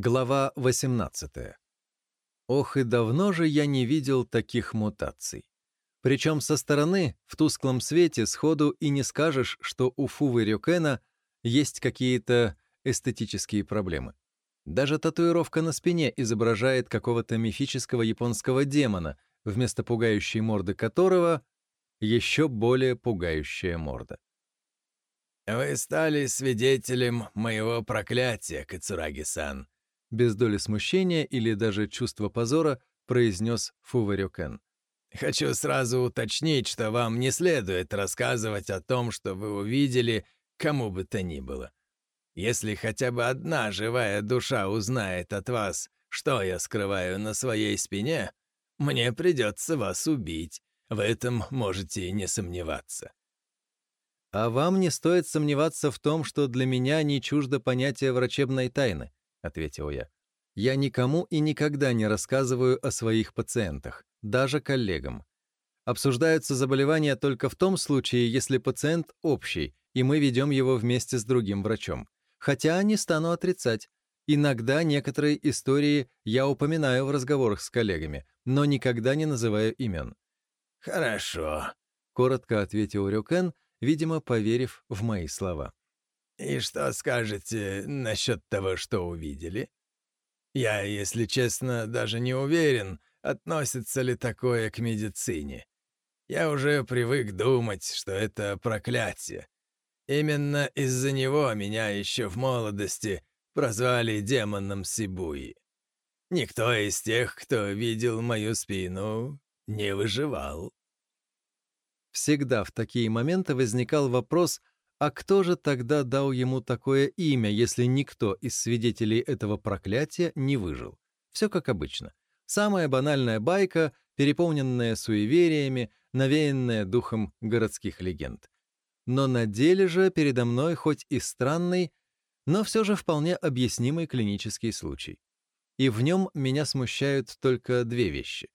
Глава 18. Ох, и давно же я не видел таких мутаций. Причем со стороны, в тусклом свете, сходу и не скажешь, что у Фувы Рюкена есть какие-то эстетические проблемы. Даже татуировка на спине изображает какого-то мифического японского демона, вместо пугающей морды которого еще более пугающая морда. «Вы стали свидетелем моего проклятия, Кацураги-сан», без доли смущения или даже чувства позора произнес Фуварюкен. «Хочу сразу уточнить, что вам не следует рассказывать о том, что вы увидели, кому бы то ни было. Если хотя бы одна живая душа узнает от вас, что я скрываю на своей спине, мне придется вас убить. В этом можете не сомневаться». «А вам не стоит сомневаться в том, что для меня не чуждо понятие врачебной тайны», — ответил я. «Я никому и никогда не рассказываю о своих пациентах, даже коллегам. Обсуждаются заболевания только в том случае, если пациент общий, и мы ведем его вместе с другим врачом. Хотя не стану отрицать. Иногда некоторые истории я упоминаю в разговорах с коллегами, но никогда не называю имен. «Хорошо», — коротко ответил Рюкен, видимо, поверив в мои слова. «И что скажете насчет того, что увидели? Я, если честно, даже не уверен, относится ли такое к медицине. Я уже привык думать, что это проклятие. Именно из-за него меня еще в молодости прозвали демоном Сибуи. Никто из тех, кто видел мою спину, не выживал. Всегда в такие моменты возникал вопрос, а кто же тогда дал ему такое имя, если никто из свидетелей этого проклятия не выжил? Все как обычно. Самая банальная байка, переполненная суевериями, навеянная духом городских легенд. Но на деле же передо мной хоть и странный, но все же вполне объяснимый клинический случай. И в нем меня смущают только две вещи.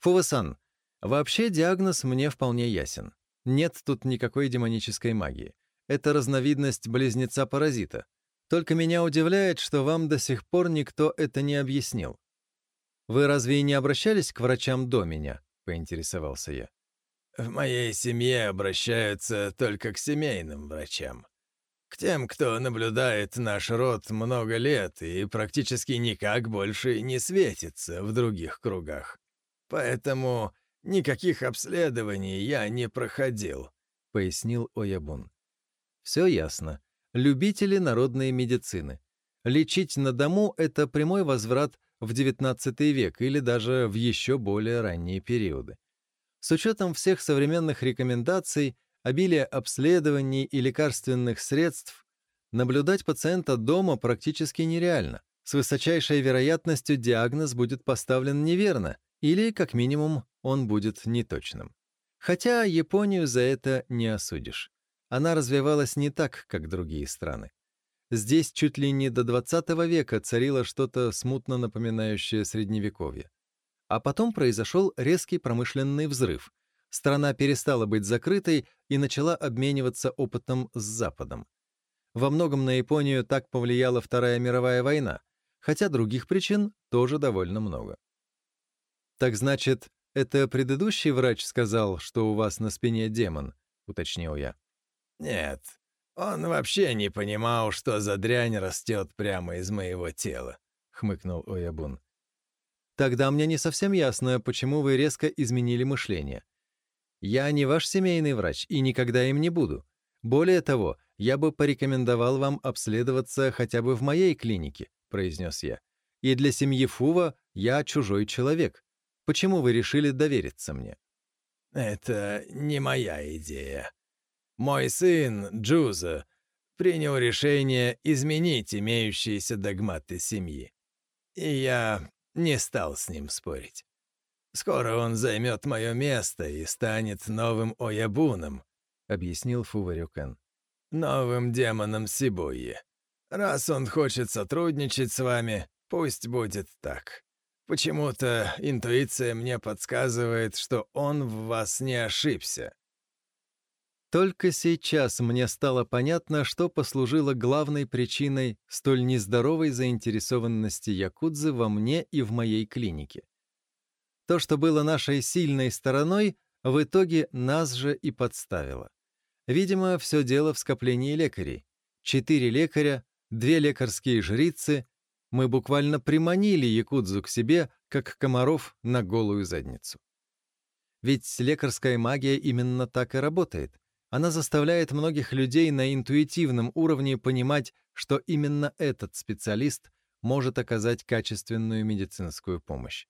Фувасан, вообще диагноз мне вполне ясен. Нет тут никакой демонической магии. Это разновидность близнеца-паразита. Только меня удивляет, что вам до сих пор никто это не объяснил. Вы разве и не обращались к врачам до меня? поинтересовался я. В моей семье обращаются только к семейным врачам. К тем, кто наблюдает наш род много лет и практически никак больше не светится в других кругах. Поэтому Никаких обследований я не проходил», — пояснил Оябун. «Все ясно. Любители народной медицины. Лечить на дому — это прямой возврат в XIX век или даже в еще более ранние периоды. С учетом всех современных рекомендаций, обилия обследований и лекарственных средств, наблюдать пациента дома практически нереально. С высочайшей вероятностью диагноз будет поставлен неверно, или, как минимум, он будет неточным. Хотя Японию за это не осудишь. Она развивалась не так, как другие страны. Здесь чуть ли не до 20 века царило что-то смутно напоминающее Средневековье. А потом произошел резкий промышленный взрыв. Страна перестала быть закрытой и начала обмениваться опытом с Западом. Во многом на Японию так повлияла Вторая мировая война, хотя других причин тоже довольно много. Так значит, «Это предыдущий врач сказал, что у вас на спине демон», — уточнил я. «Нет, он вообще не понимал, что за дрянь растет прямо из моего тела», — хмыкнул Оябун. «Тогда мне не совсем ясно, почему вы резко изменили мышление. Я не ваш семейный врач и никогда им не буду. Более того, я бы порекомендовал вам обследоваться хотя бы в моей клинике», — произнес я. «И для семьи Фува я чужой человек. Почему вы решили довериться мне?» «Это не моя идея. Мой сын, Джуза, принял решение изменить имеющиеся догматы семьи. И я не стал с ним спорить. Скоро он займет мое место и станет новым Оябуном», — объяснил Фуварюкен. «Новым демоном Сибуи. Раз он хочет сотрудничать с вами, пусть будет так. Почему-то интуиция мне подсказывает, что он в вас не ошибся. Только сейчас мне стало понятно, что послужило главной причиной столь нездоровой заинтересованности якудзы во мне и в моей клинике. То, что было нашей сильной стороной, в итоге нас же и подставило. Видимо, все дело в скоплении лекарей. Четыре лекаря, две лекарские жрицы. Мы буквально приманили якудзу к себе, как комаров на голую задницу. Ведь лекарская магия именно так и работает. Она заставляет многих людей на интуитивном уровне понимать, что именно этот специалист может оказать качественную медицинскую помощь.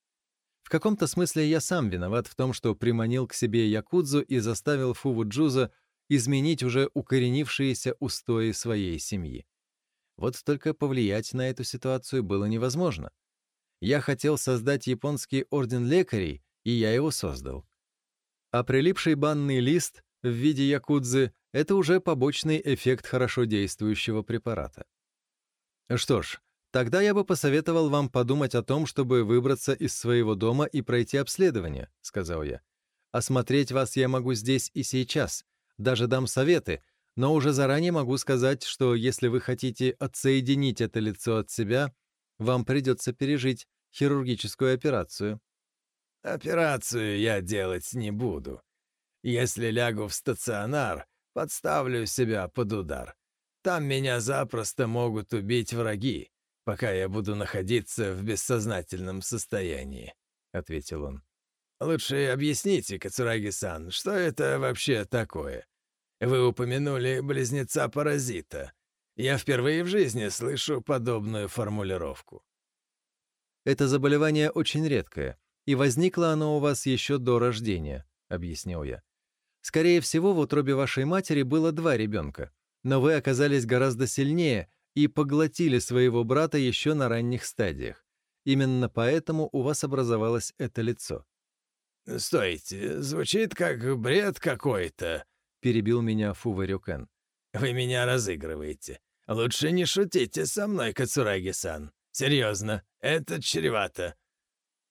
В каком-то смысле я сам виноват в том, что приманил к себе Якудзу и заставил Фуву Джуза изменить уже укоренившиеся устои своей семьи. Вот только повлиять на эту ситуацию было невозможно. Я хотел создать японский орден лекарей, и я его создал. А прилипший банный лист в виде якудзы — это уже побочный эффект хорошо действующего препарата. Что ж, тогда я бы посоветовал вам подумать о том, чтобы выбраться из своего дома и пройти обследование, — сказал я. Осмотреть вас я могу здесь и сейчас, даже дам советы, но уже заранее могу сказать, что если вы хотите отсоединить это лицо от себя, вам придется пережить хирургическую операцию. «Операцию я делать не буду», если лягу в стационар, подставлю себя под удар. Там меня запросто могут убить враги, пока я буду находиться в бессознательном состоянии», — ответил он. «Лучше объясните, Кацураги-сан, что это вообще такое? Вы упомянули близнеца-паразита. Я впервые в жизни слышу подобную формулировку». «Это заболевание очень редкое, и возникло оно у вас еще до рождения», — объяснил я. Скорее всего, в утробе вашей матери было два ребенка, но вы оказались гораздо сильнее и поглотили своего брата еще на ранних стадиях. Именно поэтому у вас образовалось это лицо. «Стойте, звучит как бред какой-то», — перебил меня Фуварюкен. «Вы меня разыгрываете. Лучше не шутите со мной, Кацураги-сан. Серьезно, это чревато».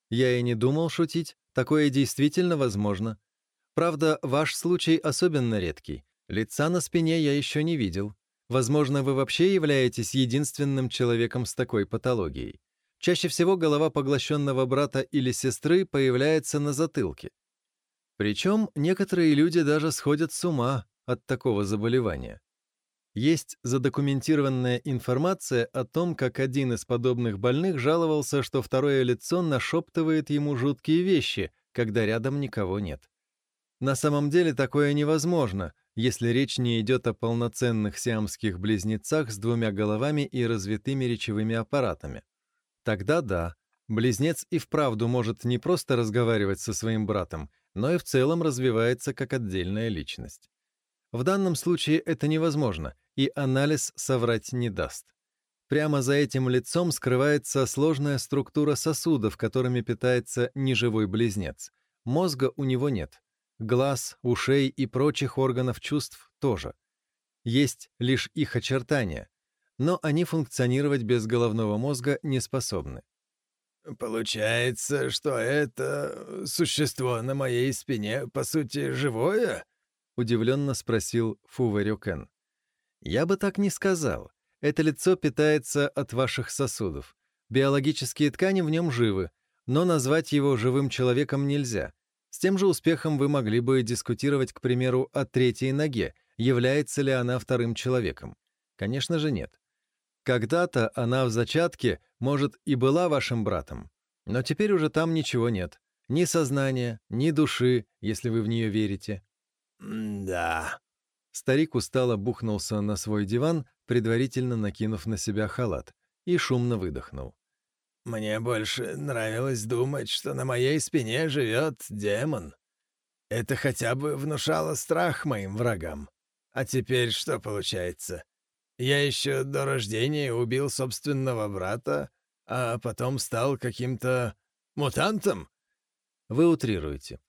Я и не думал шутить. Такое действительно возможно. Правда, ваш случай особенно редкий. Лица на спине я еще не видел. Возможно, вы вообще являетесь единственным человеком с такой патологией. Чаще всего голова поглощенного брата или сестры появляется на затылке. Причем некоторые люди даже сходят с ума от такого заболевания. Есть задокументированная информация о том, как один из подобных больных жаловался, что второе лицо нашептывает ему жуткие вещи, когда рядом никого нет. На самом деле такое невозможно, если речь не идет о полноценных сиамских близнецах с двумя головами и развитыми речевыми аппаратами. Тогда да, близнец и вправду может не просто разговаривать со своим братом, но и в целом развивается как отдельная личность. В данном случае это невозможно, и анализ соврать не даст. Прямо за этим лицом скрывается сложная структура сосудов, которыми питается неживой близнец. Мозга у него нет глаз, ушей и прочих органов чувств тоже. Есть лишь их очертания, но они функционировать без головного мозга не способны. «Получается, что это существо на моей спине, по сути, живое?» — удивленно спросил Фуварюкен. «Я бы так не сказал. Это лицо питается от ваших сосудов. Биологические ткани в нем живы, но назвать его живым человеком нельзя. С тем же успехом вы могли бы дискутировать, к примеру, о третьей ноге, является ли она вторым человеком. Конечно же нет. Когда-то она в зачатке, может, и была вашим братом, но теперь уже там ничего нет. Ни сознания, ни души, если вы в нее верите. «Да». Старик устало бухнулся на свой диван, предварительно накинув на себя халат, и шумно выдохнул. Мне больше нравилось думать, что на моей спине живет демон. Это хотя бы внушало страх моим врагам. А теперь что получается? Я еще до рождения убил собственного брата, а потом стал каким-то мутантом? Вы утрируете.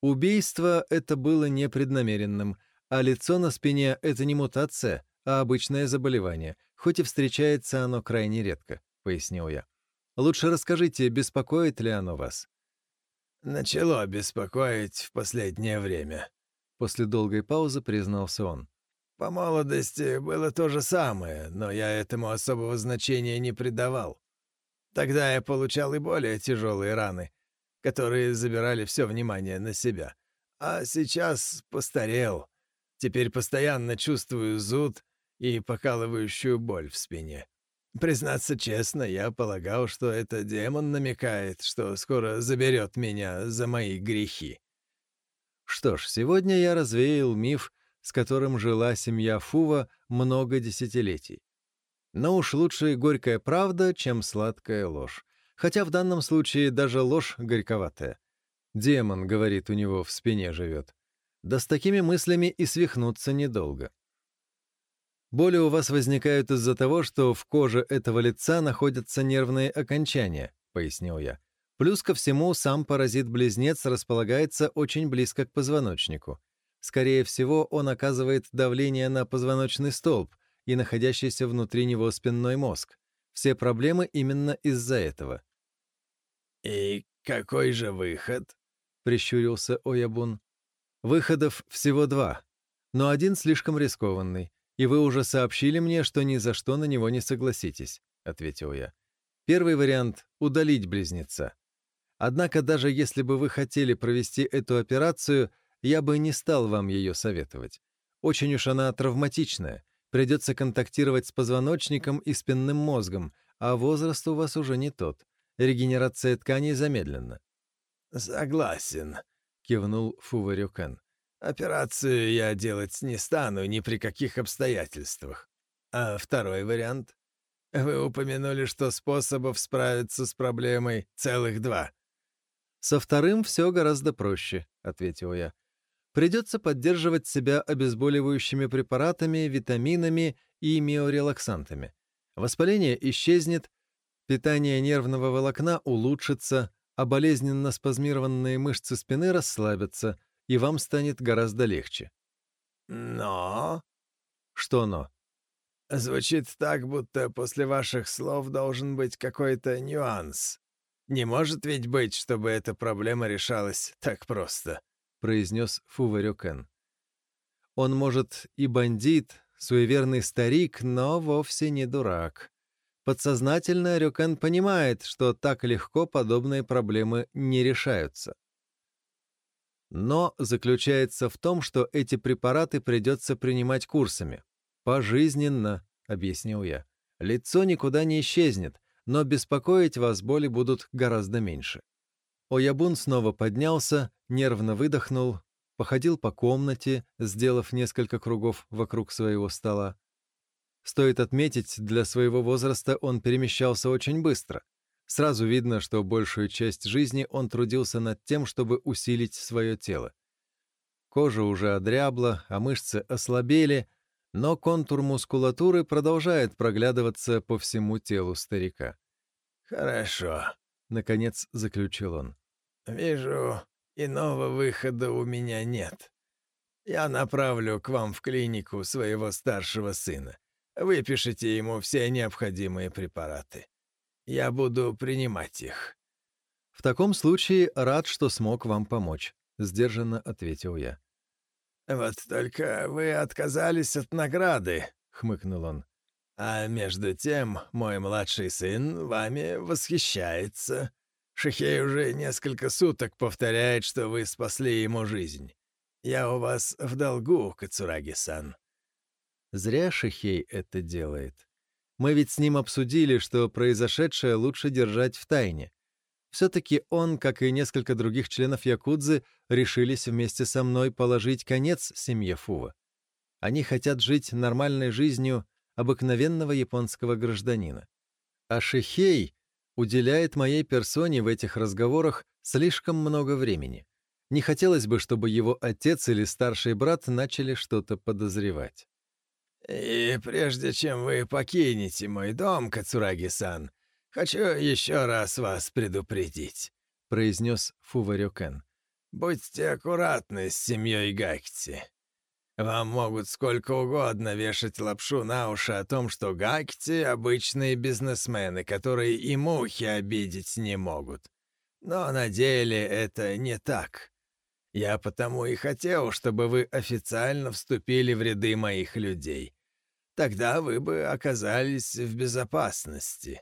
Убийство — это было непреднамеренным, а лицо на спине — это не мутация, а обычное заболевание, хоть и встречается оно крайне редко, — пояснил я. Лучше расскажите, беспокоит ли оно вас?» «Начало беспокоить в последнее время. после долгой паузы признался он. «По молодости было то же самое, но я этому особого значения не придавал. Тогда я получал и более тяжелые раны, которые забирали все внимание на себя. А сейчас постарел. Теперь постоянно чувствую зуд и покалывающую боль в спине. Признаться честно, я полагал, что это демон намекает, что скоро заберет меня за мои грехи. Что ж, сегодня я развеял миф, с которым жила семья Фува много десятилетий. Но уж лучше горькая правда, чем сладкая ложь. Хотя в данном случае даже ложь горьковатая. Демон, говорит, у него в спине живет. Да с такими мыслями и свихнуться недолго. Боли у вас возникают из-за того, что в коже этого лица находятся нервные окончания, пояснил я. Плюс ко всему, сам паразит-близнец располагается очень близко к позвоночнику. Скорее всего, он оказывает давление на позвоночный столб и находящийся внутри него спинной мозг. Все проблемы именно из-за этого. «И какой же выход?» — прищурился Оябун. «Выходов всего два, но один слишком рискованный, и вы уже сообщили мне, что ни за что на него не согласитесь», — ответил я. Первый вариант — удалить близнеца. Однако даже если бы вы хотели провести эту операцию, я бы не стал вам ее советовать. Очень уж она травматичная, придется контактировать с позвоночником и спинным мозгом, а возраст у вас уже не тот. Регенерация тканей замедлена». «Согласен», — кивнул Фуварюкан. «Операцию я делать не стану ни при каких обстоятельствах. А второй вариант? Вы упомянули, что способов справиться с проблемой целых два». «Со вторым все гораздо проще», — ответил я. «Придется поддерживать себя обезболивающими препаратами, витаминами и миорелаксантами. Воспаление исчезнет, Питание нервного волокна улучшится, а болезненно спазмированные мышцы спины расслабятся, и вам станет гораздо легче. Но... Что но? Звучит так, будто после ваших слов должен быть какой-то нюанс. Не может ведь быть, чтобы эта проблема решалась так просто, произнес Фуварюкен. Он, может, и бандит, суеверный старик, но вовсе не дурак. Подсознательно Рюкен понимает, что так легко подобные проблемы не решаются. Но заключается в том, что эти препараты придется принимать курсами. Пожизненно, объяснил я. Лицо никуда не исчезнет, но беспокоить вас боли будут гораздо меньше. Оябун снова поднялся, нервно выдохнул, походил по комнате, сделав несколько кругов вокруг своего стола. Стоит отметить, для своего возраста он перемещался очень быстро. Сразу видно, что большую часть жизни он трудился над тем, чтобы усилить свое тело. Кожа уже одрябла, а мышцы ослабели, но контур мускулатуры продолжает проглядываться по всему телу старика. «Хорошо», — наконец заключил он. «Вижу, иного выхода у меня нет. Я направлю к вам в клинику своего старшего сына. Выпишите ему все необходимые препараты. Я буду принимать их». «В таком случае рад, что смог вам помочь», — сдержанно ответил я. «Вот только вы отказались от награды», — хмыкнул он. «А между тем мой младший сын вами восхищается. Шихей уже несколько суток повторяет, что вы спасли ему жизнь. Я у вас в долгу, Кацураги-сан». Зря Шихей это делает. Мы ведь с ним обсудили, что произошедшее лучше держать в тайне. Все-таки он, как и несколько других членов Якудзы, решились вместе со мной положить конец семье Фува. Они хотят жить нормальной жизнью обыкновенного японского гражданина. А Шихей уделяет моей персоне в этих разговорах слишком много времени. Не хотелось бы, чтобы его отец или старший брат начали что-то подозревать. «И прежде чем вы покинете мой дом, Кацураги-сан, хочу еще раз вас предупредить», — произнес Фуварюкен. «Будьте аккуратны с семьей Гакти. Вам могут сколько угодно вешать лапшу на уши о том, что Гакти — обычные бизнесмены, которые и мухи обидеть не могут. Но на деле это не так. Я потому и хотел, чтобы вы официально вступили в ряды моих людей. Тогда вы бы оказались в безопасности».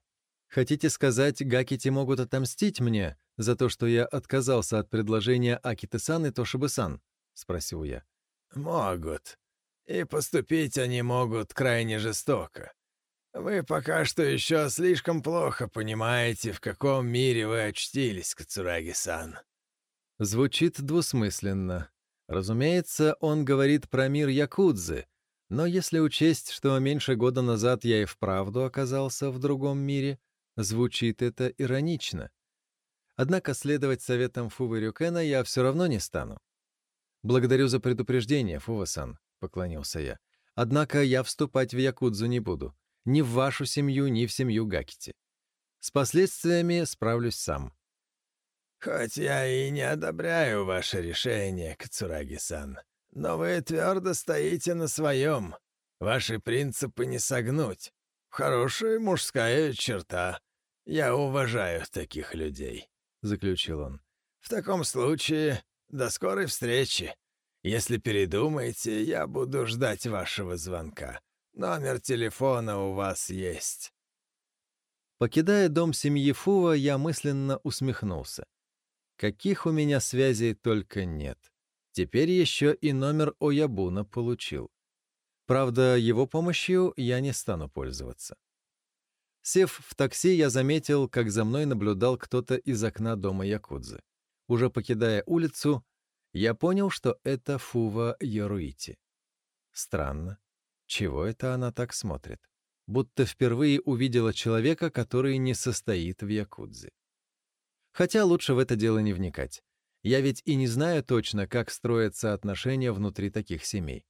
«Хотите сказать, Гакити могут отомстить мне за то, что я отказался от предложения Акиты-сан и Тошибы-сан?» — спросил я. «Могут. И поступить они могут крайне жестоко. Вы пока что еще слишком плохо понимаете, в каком мире вы очтились, Кацураги-сан». Звучит двусмысленно. Разумеется, он говорит про мир Якудзы, но если учесть, что меньше года назад я и вправду оказался в другом мире, звучит это иронично. Однако следовать советам Фувы Рюкена я все равно не стану. «Благодарю за предупреждение, Фува-сан», — поклонился я. «Однако я вступать в Якудзу не буду. Ни в вашу семью, ни в семью Гакити. С последствиями справлюсь сам». «Хоть я и не одобряю ваше решение, Кацураги-сан, но вы твердо стоите на своем. Ваши принципы не согнуть. Хорошая мужская черта. Я уважаю таких людей», — заключил он. «В таком случае до скорой встречи. Если передумаете, я буду ждать вашего звонка. Номер телефона у вас есть». Покидая дом семьи Фува, я мысленно усмехнулся. Каких у меня связей только нет. Теперь еще и номер Оябуна получил. Правда, его помощью я не стану пользоваться. Сев в такси, я заметил, как за мной наблюдал кто-то из окна дома Якудзы. Уже покидая улицу, я понял, что это Фува Яруити. Странно. Чего это она так смотрит? Будто впервые увидела человека, который не состоит в Якудзе. Хотя лучше в это дело не вникать. Я ведь и не знаю точно, как строятся отношения внутри таких семей.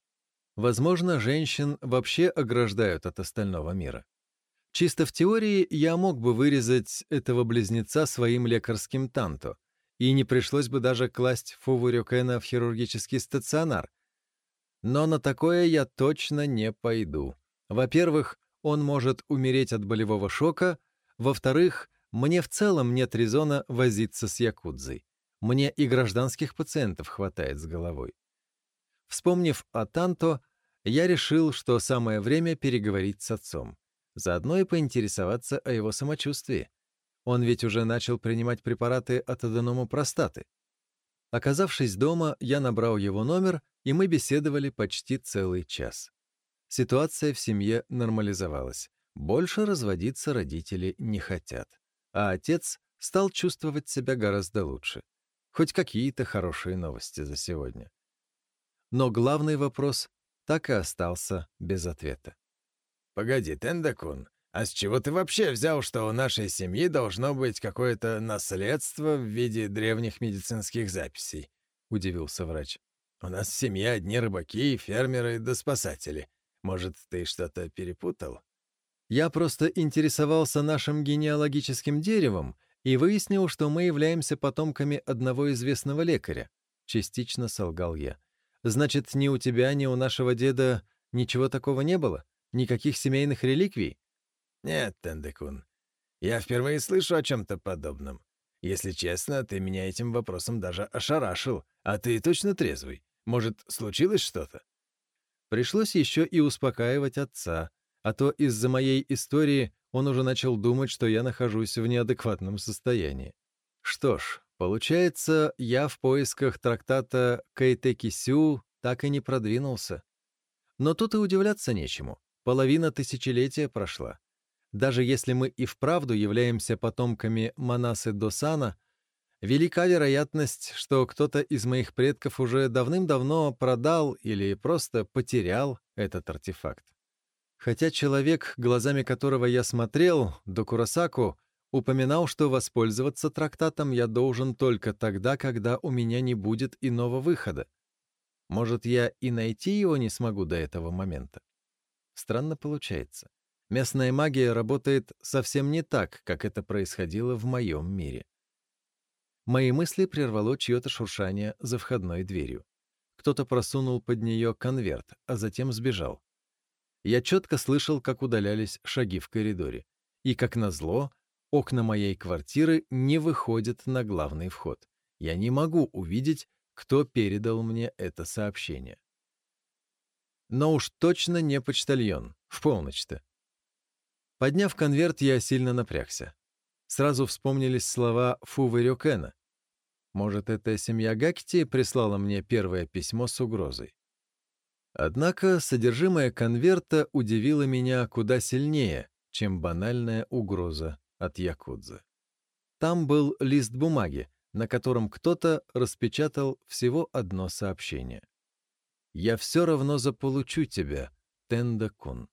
Возможно, женщин вообще ограждают от остального мира. Чисто в теории я мог бы вырезать этого близнеца своим лекарским танто, и не пришлось бы даже класть Фуву Рюкена в хирургический стационар. Но на такое я точно не пойду. Во-первых, он может умереть от болевого шока, во-вторых, мне в целом нет резона возиться с якудзой. Мне и гражданских пациентов хватает с головой. Вспомнив о Танто, я решил, что самое время переговорить с отцом. Заодно и поинтересоваться о его самочувствии. Он ведь уже начал принимать препараты от аденома простаты. Оказавшись дома, я набрал его номер, и мы беседовали почти целый час. Ситуация в семье нормализовалась. Больше разводиться родители не хотят. А отец стал чувствовать себя гораздо лучше. Хоть какие-то хорошие новости за сегодня. Но главный вопрос так и остался без ответа. «Погоди, Тендакун, «А с чего ты вообще взял, что у нашей семьи должно быть какое-то наследство в виде древних медицинских записей?» — удивился врач. «У нас в семье одни рыбаки, фермеры да спасатели. Может, ты что-то перепутал?» «Я просто интересовался нашим генеалогическим деревом и выяснил, что мы являемся потомками одного известного лекаря», — частично солгал я. «Значит, ни у тебя, ни у нашего деда ничего такого не было? Никаких семейных реликвий?» «Нет, Тендекун, я впервые слышу о чем-то подобном. Если честно, ты меня этим вопросом даже ошарашил. А ты точно трезвый? Может, случилось что-то?» Пришлось еще и успокаивать отца, а то из-за моей истории он уже начал думать, что я нахожусь в неадекватном состоянии. Что ж, получается, я в поисках трактата Кайтеки Сю так и не продвинулся. Но тут и удивляться нечему. Половина тысячелетия прошла. Даже если мы и вправду являемся потомками Манасы Досана, велика вероятность, что кто-то из моих предков уже давным-давно продал или просто потерял этот артефакт. Хотя человек, глазами которого я смотрел, до Курасаку, упоминал, что воспользоваться трактатом я должен только тогда, когда у меня не будет иного выхода. Может, я и найти его не смогу до этого момента? Странно получается. Местная магия работает совсем не так, как это происходило в моем мире. Мои мысли прервало чье-то шуршание за входной дверью. Кто-то просунул под нее конверт, а затем сбежал. Я четко слышал, как удалялись шаги в коридоре. И, как назло, окна моей квартиры не выходят на главный вход. Я не могу увидеть, кто передал мне это сообщение. Но уж точно не почтальон, в полночь-то. Подняв конверт, я сильно напрягся. Сразу вспомнились слова Фувы Рюкена. Может, эта семья Гакти прислала мне первое письмо с угрозой. Однако содержимое конверта удивило меня куда сильнее, чем банальная угроза от Якудзы. Там был лист бумаги, на котором кто-то распечатал всего одно сообщение. «Я все равно заполучу тебя, Тенда-кун».